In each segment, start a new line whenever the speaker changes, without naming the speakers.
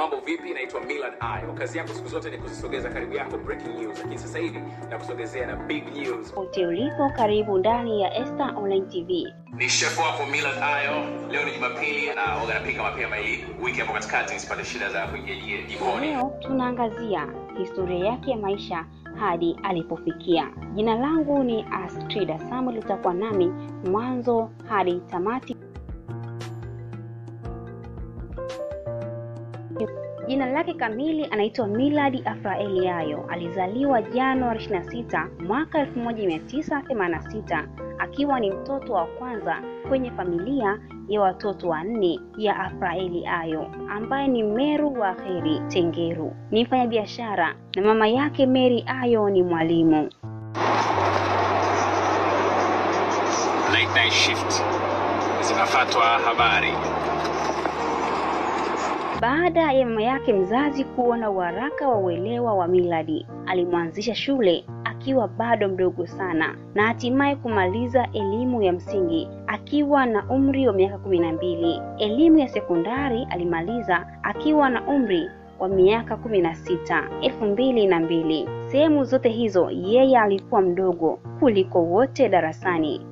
mambo vipi naitwa millard ayo kazi yangu siku zote ni kuzisogeza karibu yako breaking news lakini sasa hivi na kusogezea na big news
pote ulipo karibu ndani ya Esta Online TV.
ni chef wako millard ayo leo ni jumapili na waga napika mapema ili wiki hapo katikati nisipate shida za kuingia ji- jikoni
Leo tunaangazia historia yake ya maisha hadi alipofikia. Jina langu ni Astrida Samuel, utakuwa nami mwanzo hadi tamati. Jina lake kamili anaitwa Millard Afraeli Eliayo. Alizaliwa Januari 26 mwaka 1986 akiwa ni mtoto wa kwanza kwenye familia ya watoto wanne ya Afraeli Ayo ambaye ni Meru wa Heri Tengeru. Ni mfanyabiashara na mama yake Mary Ayo ni mwalimu.
late night shift zinafatwa habari
Baada ya mama yake mzazi kuona waraka wa uelewa wa miladi, alimwanzisha shule akiwa bado mdogo sana na hatimaye kumaliza elimu ya msingi akiwa na umri wa miaka kumi na mbili. Elimu ya sekondari alimaliza akiwa na umri wa miaka kumi na sita elfu mbili na mbili. Sehemu zote hizo yeye alikuwa mdogo kuliko wote darasani.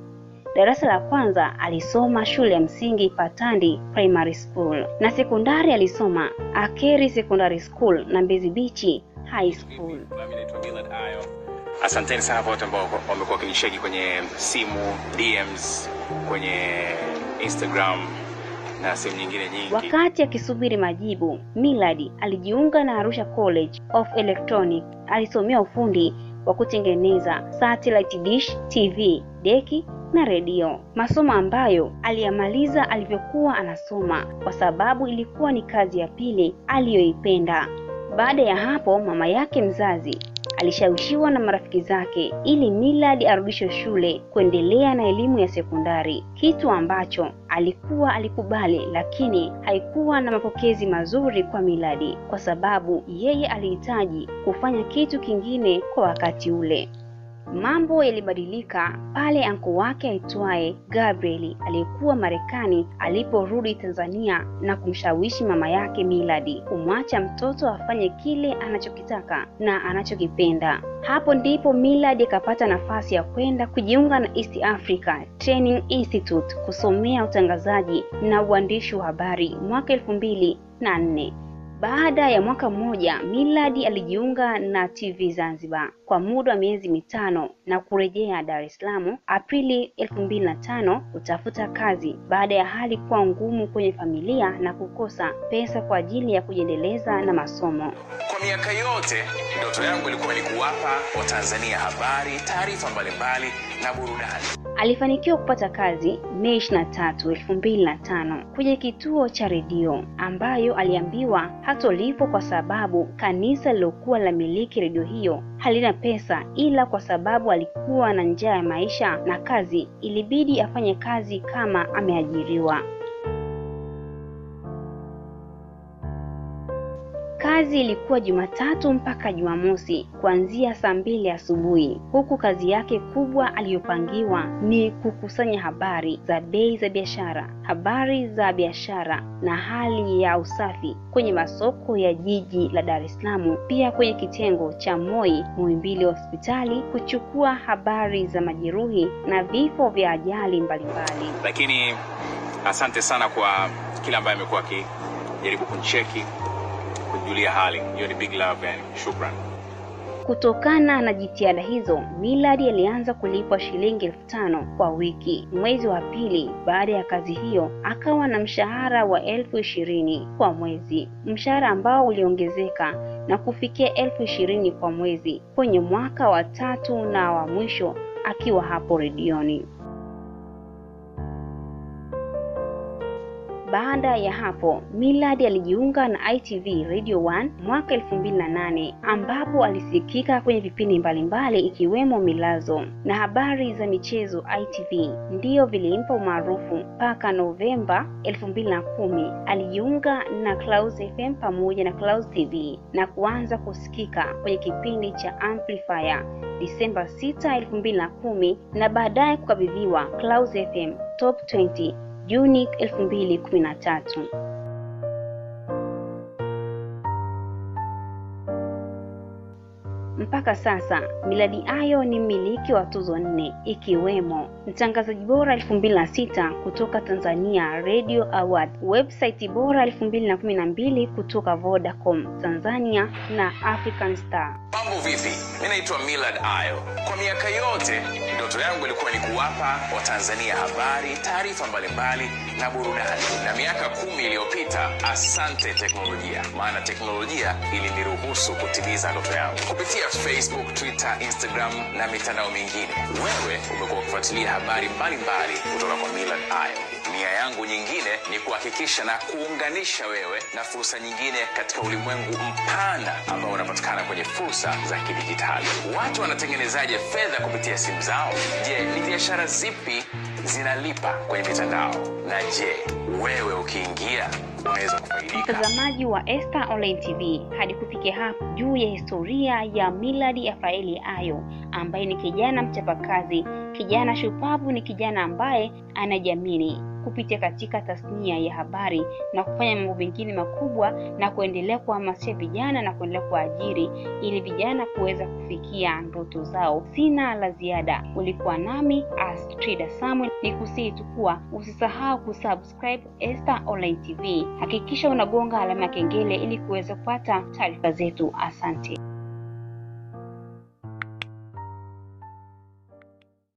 Darasa la kwanza alisoma shule ya msingi Patandi Primary School na sekondari alisoma Akeri Secondary School na Mbezi Beach High School.
Asanteni sana kwa watu ambao wamekuwa wakinisheki kwenye simu, DMs, kwenye Instagram na sehemu nyingine nyingi.
Wakati akisubiri majibu, Millard alijiunga na Arusha College of Electronic. Alisomea ufundi wa kutengeneza satellite dish, TV, deki na redio, masomo ambayo aliyamaliza alivyokuwa anasoma kwa sababu ilikuwa ni kazi ya pili aliyoipenda. Baada ya hapo, mama yake mzazi alishawishiwa na marafiki zake ili Millard arudishwe shule kuendelea na elimu ya sekondari, kitu ambacho alikuwa alikubali, lakini haikuwa na mapokezi mazuri kwa Millard kwa sababu yeye alihitaji kufanya kitu kingine kwa wakati ule. Mambo yalibadilika pale anko wake aitwaye Gabriel aliyekuwa Marekani aliporudi Tanzania na kumshawishi mama yake miladi kumwacha mtoto afanye kile anachokitaka na anachokipenda. Hapo ndipo miladi akapata nafasi ya kwenda kujiunga na East Africa Training Institute kusomea utangazaji na uandishi wa habari mwaka elfu mbili na nne. Baada ya mwaka mmoja, miladi alijiunga na TV Zanzibar kwa muda wa miezi mitano na kurejea Dar es Salaam Aprili 2005 kutafuta kazi baada ya hali kuwa ngumu kwenye familia na kukosa pesa kwa ajili ya kujiendeleza na masomo.
Kwa miaka yote ndoto yangu ilikuwa ni kuwapa Watanzania habari, taarifa mbalimbali na burudani.
Alifanikiwa kupata kazi Mei 23, 2005 kwenye kituo cha redio ambayo aliambiwa hatolipo kwa sababu kanisa lilokuwa la miliki redio hiyo halina pesa, ila kwa sababu alikuwa na njaa ya maisha na kazi, ilibidi afanye kazi kama ameajiriwa. Kazi ilikuwa Jumatatu mpaka Jumamosi kuanzia saa mbili asubuhi, huku kazi yake kubwa aliyopangiwa ni kukusanya habari za bei za biashara, habari za biashara na hali ya usafi kwenye masoko ya jiji la Dar es Salaam, pia kwenye kitengo cha Moi Muhimbili hospitali, kuchukua habari za majeruhi na vifo vya ajali mbalimbali.
Lakini asante sana kwa kila ambaye amekuwa akijaribu kunicheki, kunijulia hali. Hiyo ni big love yani, shukran.
Kutokana na jitihada hizo, Millard alianza kulipwa shilingi elfu tano kwa wiki. Mwezi wa pili baada ya kazi hiyo, akawa na mshahara wa elfu ishirini kwa mwezi, mshahara ambao uliongezeka na kufikia elfu ishirini kwa mwezi kwenye mwaka wa tatu na wa mwisho akiwa hapo redioni. Baada ya hapo Millard alijiunga na ITV Radio 1 mwaka 2008 ambapo alisikika kwenye vipindi mbalimbali ikiwemo Milazo na habari za michezo ITV ndiyo vilimpa umaarufu mpaka Novemba 2010 alijiunga na Clouds FM pamoja na Clouds TV na kuanza kusikika kwenye kipindi cha Amplifier Disemba 6, 2010 na baadaye kukabidhiwa Clouds FM Top 20 Juni 2013. Mpaka sasa miladi Ayo ni mmiliki wa tuzo nne ikiwemo mtangazaji bora 2006 kutoka Tanzania Radio Award, website bora 2012 kutoka Vodacom Tanzania na African Star.
Mambo vipi? Mimi naitwa Millard Ayo. Kwa miaka yote ndoto yangu ilikuwa ni kuwapa Watanzania habari, taarifa mbalimbali na burudani, na miaka kumi iliyopita, asante teknolojia, maana teknolojia iliniruhusu kutimiza ndoto yangu kupitia Facebook, Twitter, Instagram na mitandao mingine. Wewe umekuwa ukifuatilia habari mbalimbali kutoka kwa Millard Ayo. Nia yangu nyingine ni kuhakikisha na kuunganisha wewe na fursa nyingine katika ulimwengu mpana ambao unapatikana kwenye fursa za kidijitali. Watu wanatengenezaje fedha kupitia simu zao? Je, ni biashara zipi zinalipa kwenye mitandao? Na je, wewe ukiingia unaweza kufaidika?
Mtazamaji wa Esta Online TV, hadi kufikia hapo juu ya historia ya Millard Afaeli Ayo ambaye ni kijana mchapakazi, kijana shupavu, ni kijana ambaye anajiamini kupitia katika tasnia ya habari na kufanya mambo mengine makubwa na kuendelea kuhamasisha vijana na kuendelea kuajiri ili vijana kuweza kufikia ndoto zao. Sina la ziada, ulikuwa nami Astrida Samuel, ni kusihi tu kuwa usisahau kusubscribe Esta Online TV. Hakikisha unagonga alama ya kengele ili kuweza kupata taarifa zetu. Asante.